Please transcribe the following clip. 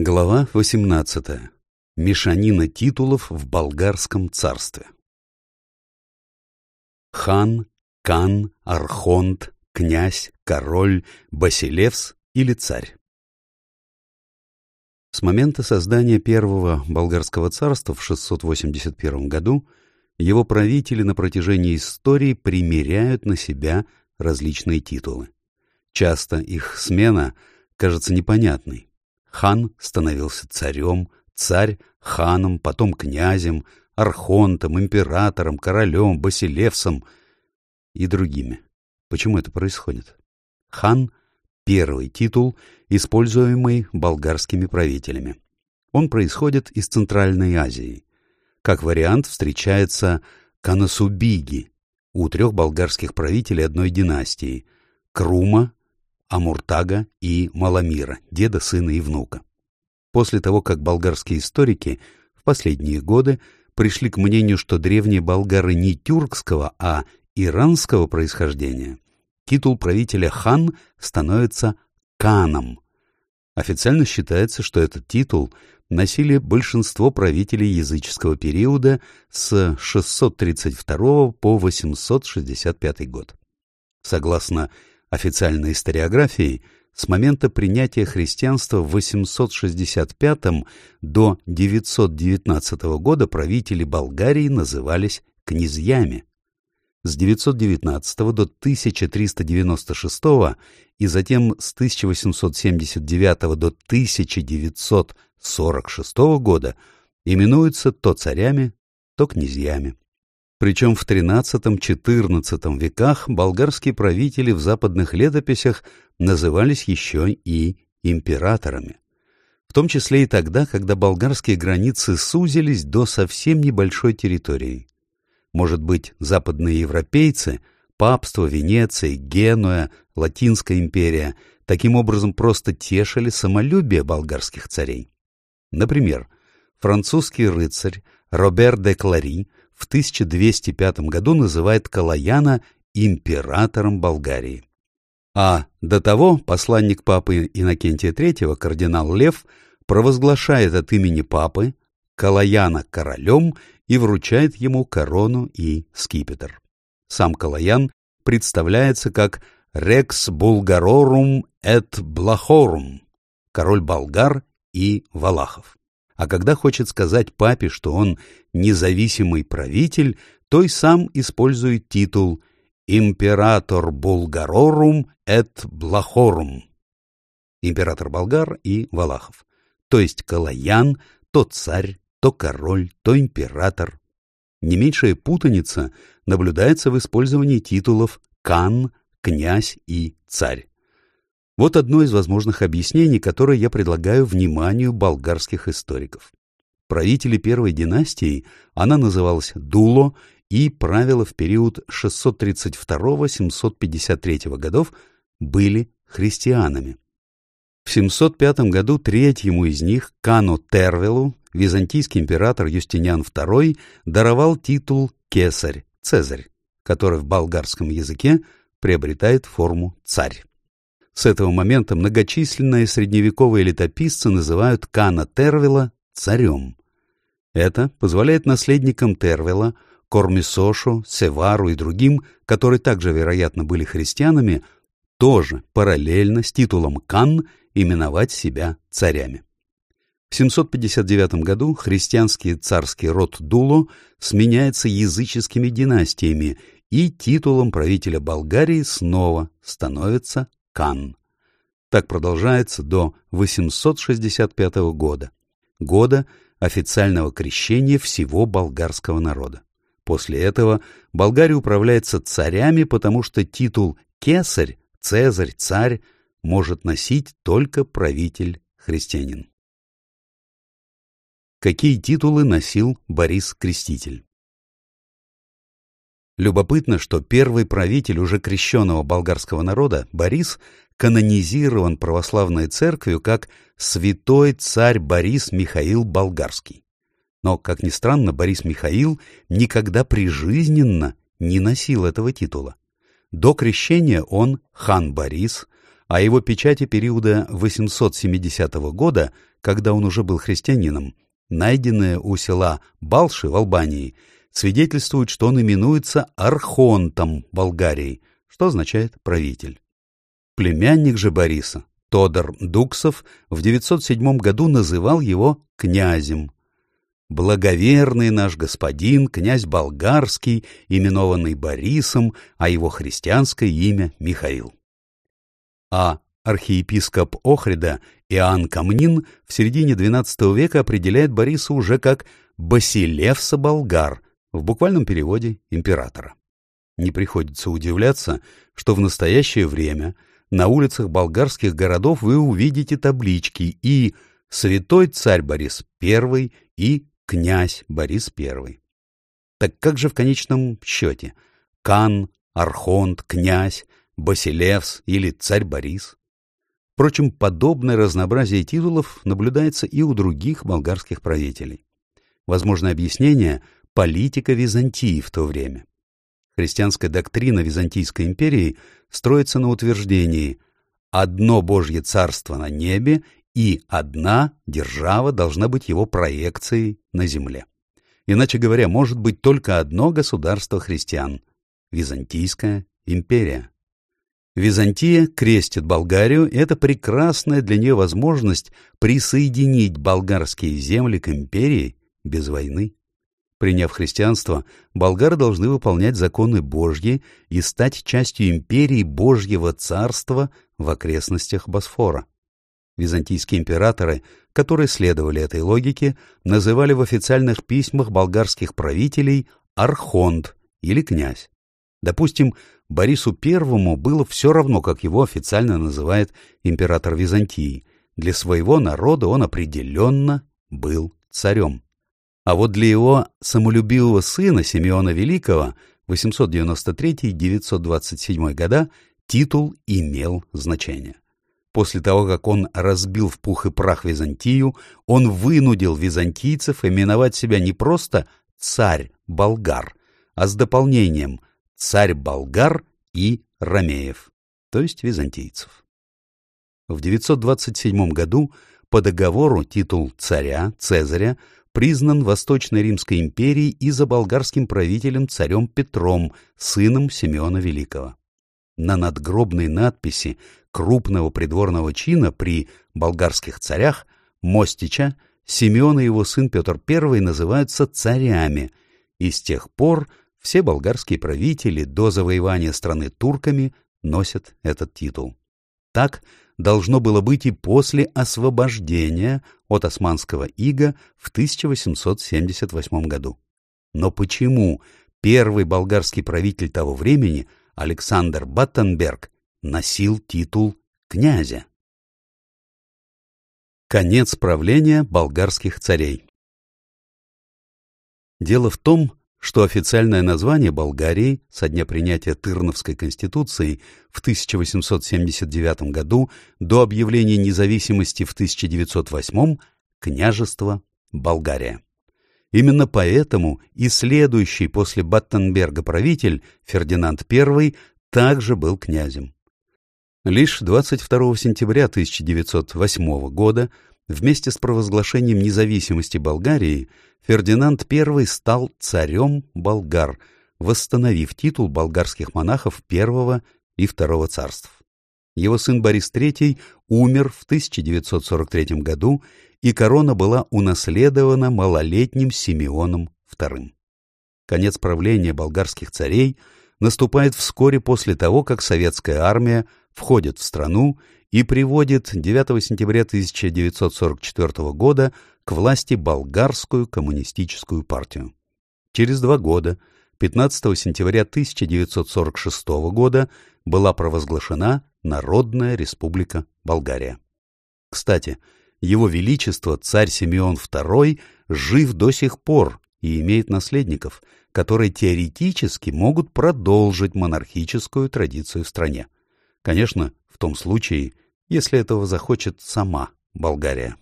Глава 18. Мешанина титулов в болгарском царстве. Хан, Кан, Архонт, князь, король, Басилевс или царь. С момента создания первого болгарского царства в 681 году его правители на протяжении истории примеряют на себя различные титулы. Часто их смена кажется непонятной Хан становился царем, царь — ханом, потом князем, архонтом, императором, королем, басилевсом и другими. Почему это происходит? Хан — первый титул, используемый болгарскими правителями. Он происходит из Центральной Азии. Как вариант встречается Канасубиги у трех болгарских правителей одной династии — Крума, Амуртага и Маламира, деда, сына и внука. После того, как болгарские историки в последние годы пришли к мнению, что древние болгары не тюркского, а иранского происхождения, титул правителя хан становится каном. Официально считается, что этот титул носили большинство правителей языческого периода с 632 по 865 год. Согласно официальной историографией, с момента принятия христианства в 865 до 919 года правители Болгарии назывались князьями. С 919 до 1396 и затем с 1879 до 1946 года именуются то царями, то князьями. Причем в XIII-XIV веках болгарские правители в западных летописях назывались еще и императорами. В том числе и тогда, когда болгарские границы сузились до совсем небольшой территории. Может быть, западные европейцы, папство, Венеция, Генуя, Латинская империя таким образом просто тешили самолюбие болгарских царей. Например, французский рыцарь Робер де Клари в 1205 году называет Калаяна императором Болгарии. А до того посланник папы Иннокентия III, кардинал Лев, провозглашает от имени папы Калаяна королем и вручает ему корону и скипетр. Сам Калаян представляется как «Рекс Булгарорум эт Блахорум» — король болгар и валахов а когда хочет сказать папе, что он независимый правитель, то и сам использует титул «Император Булгарорум эт Блахорум» — император болгар и валахов, то есть Калаян, то царь, то король, то император. Не меньшая путаница наблюдается в использовании титулов «кан», «князь» и «царь». Вот одно из возможных объяснений, которое я предлагаю вниманию болгарских историков. Правители первой династии она называлась Дуло и правила в период 632-753 годов были христианами. В 705 году третьему из них, Кану Тервелу, византийский император Юстиниан II даровал титул «кесарь», «цезарь», который в болгарском языке приобретает форму «царь». С этого момента многочисленные средневековые летописцы называют Кана Тервела царем. Это позволяет наследникам Тервела, Кормисошу, Севару и другим, которые также, вероятно, были христианами, тоже параллельно с титулом Кан именовать себя царями. В 759 году христианский царский род Дуло сменяется языческими династиями, и титулом правителя Болгарии снова становится Кан. Так продолжается до 865 года, года официального крещения всего болгарского народа. После этого Болгария управляется царями, потому что титул «кесарь», «цезарь», «царь» может носить только правитель-христианин. Какие титулы носил Борис Креститель? Любопытно, что первый правитель уже крещенного болгарского народа, Борис, канонизирован православной церковью как святой царь Борис Михаил Болгарский. Но, как ни странно, Борис Михаил никогда прижизненно не носил этого титула. До крещения он хан Борис, а его печати периода 870 года, когда он уже был христианином, найденные у села Балши в Албании, свидетельствуют, что он именуется архонтом Болгарии, что означает «правитель». Племянник же Бориса, Тодор Дуксов, в 907 году называл его князем. Благоверный наш господин, князь болгарский, именованный Борисом, а его христианское имя Михаил. А архиепископ Охрида Иоанн Камнин в середине XII века определяет Бориса уже как «Басилевса болгар», в буквальном переводе «императора». Не приходится удивляться, что в настоящее время на улицах болгарских городов вы увидите таблички и «Святой царь Борис I» и «Князь Борис I». Так как же в конечном счете? Кан, Архонт, Князь, Басилевс или Царь Борис? Впрочем, подобное разнообразие титулов наблюдается и у других болгарских правителей. Возможно объяснение – политика Византии в то время. Христианская доктрина Византийской империи строится на утверждении «одно Божье царство на небе и одна держава должна быть его проекцией на земле». Иначе говоря, может быть только одно государство христиан – Византийская империя. Византия крестит Болгарию, и это прекрасная для нее возможность присоединить болгарские земли к империи без войны. Приняв христианство, болгары должны выполнять законы Божьи и стать частью империи Божьего царства в окрестностях Босфора. Византийские императоры, которые следовали этой логике, называли в официальных письмах болгарских правителей архонт или князь. Допустим, Борису Первому было все равно, как его официально называет император Византии. Для своего народа он определенно был царем. А вот для его самолюбивого сына Симеона Великого 893-927 года титул имел значение. После того, как он разбил в пух и прах Византию, он вынудил византийцев именовать себя не просто «царь-болгар», а с дополнением «царь-болгар» и «ромеев», то есть византийцев. В 927 году по договору титул царя, Цезаря, признан Восточной Римской империей и за болгарским правителем царем Петром, сыном Симеона Великого. На надгробной надписи крупного придворного чина при болгарских царях Мостича Симеон и его сын Петр I называются царями, и с тех пор все болгарские правители до завоевания страны турками носят этот титул. Так должно было быть и после освобождения от османского ига в 1878 году. Но почему первый болгарский правитель того времени, Александр Баттенберг, носил титул князя? Конец правления болгарских царей Дело в том, что официальное название Болгарии со дня принятия Тырновской конституции в 1879 году до объявления независимости в 1908 – княжество Болгария. Именно поэтому и следующий после Баттенберга правитель Фердинанд I также был князем. Лишь 22 сентября 1908 года Вместе с провозглашением независимости Болгарии Фердинанд I стал царем болгар, восстановив титул болгарских монахов первого и второго царств. Его сын Борис III умер в 1943 году, и корона была унаследована малолетним Симеоном II. Конец правления болгарских царей наступает вскоре после того, как советская армия входит в страну и приводит 9 сентября 1944 года к власти болгарскую коммунистическую партию. Через два года, 15 сентября 1946 года, была провозглашена Народная Республика Болгария. Кстати, его Величество царь Симеон II жив до сих пор и имеет наследников, которые теоретически могут продолжить монархическую традицию в стране. Конечно, в том случае, если этого захочет сама Болгария.